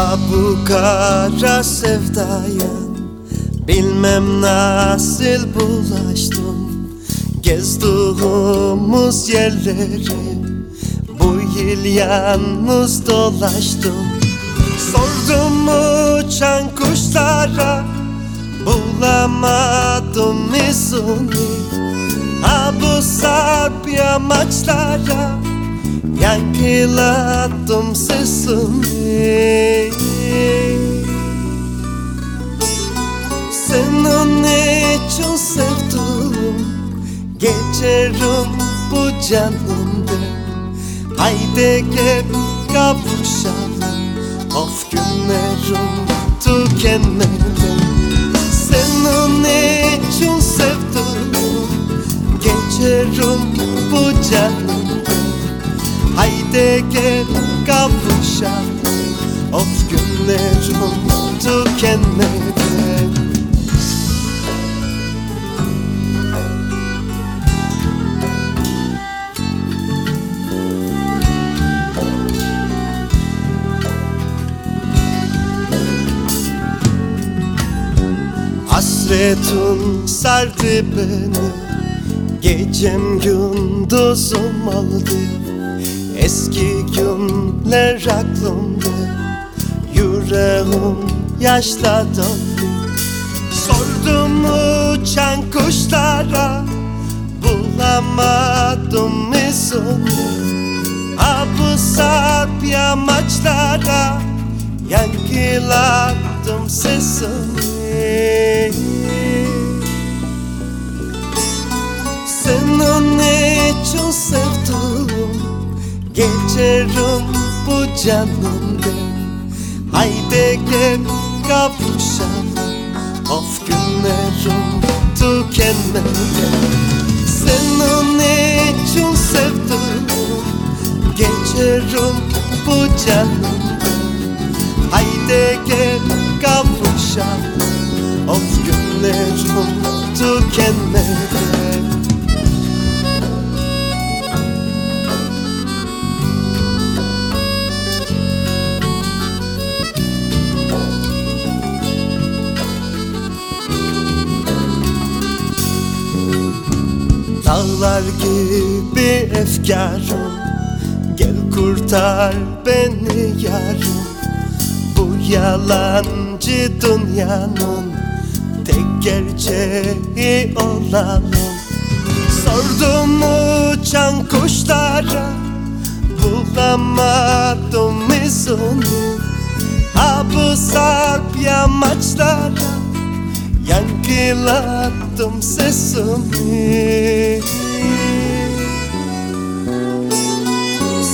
Bu kara sevdaya. Bilmem nasıl bulaştım. Gezduğumuz yerleri Bu yıl yalnız dolaştım. Sordum uçan kuşlara. Bulamadım izini. Ha bu sarp yamaçlara Yankıladım sesimi. Senin için sevdim Geçerim bu canımda Haydi gel kavuşalım. Of günlerim tükenmedi. Senin için günlerim tükenmedi Hasretin sardı beni. Gecem gündüzüm oldu. Eski günler aklımda Yüreğim yaşla doldu Sordum uçan kuşlara Bulamadım izini Ha bu sarp yamaçlara Yankıladım sesimi Senin için sevdim Geçerim bu canımda Haydi gel kavuşalım. Of günlerim tükenmedi Senin için sevdim. Geçerim bu canımda Haydi gel kavuşalım. Of günlerim tükenmedi Dağlar gibi efkarım Gel kurtar beni yarım Bu yalancı dünyanın Tek gerçeği olalım. Sordum uçan kuşlara Bulamadım izini. Ha bu sarp yamaçlara Yankıladım sesimi.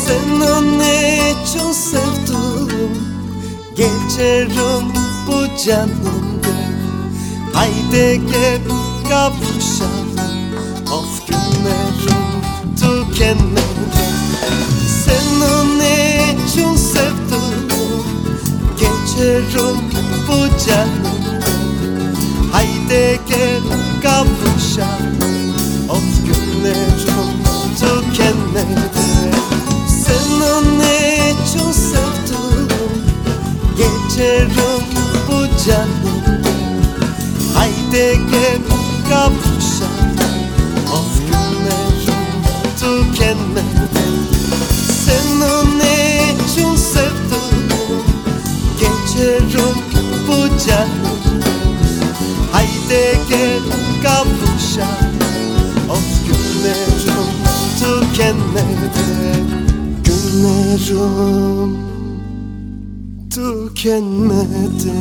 Senin için sevdim Geçerim bu canımda. Haydi gel kavuşalım. Of günlerim tükenmedi. Senin için sevdim Geçerim bu canımda Gel kavuşalım Of günlerim tükenmedi Senin için sevdim Geçerim bu canımda Haydi gel kavuşalım gel kavuşalım Of günlerim tükenmedi Günlerim tükenmedi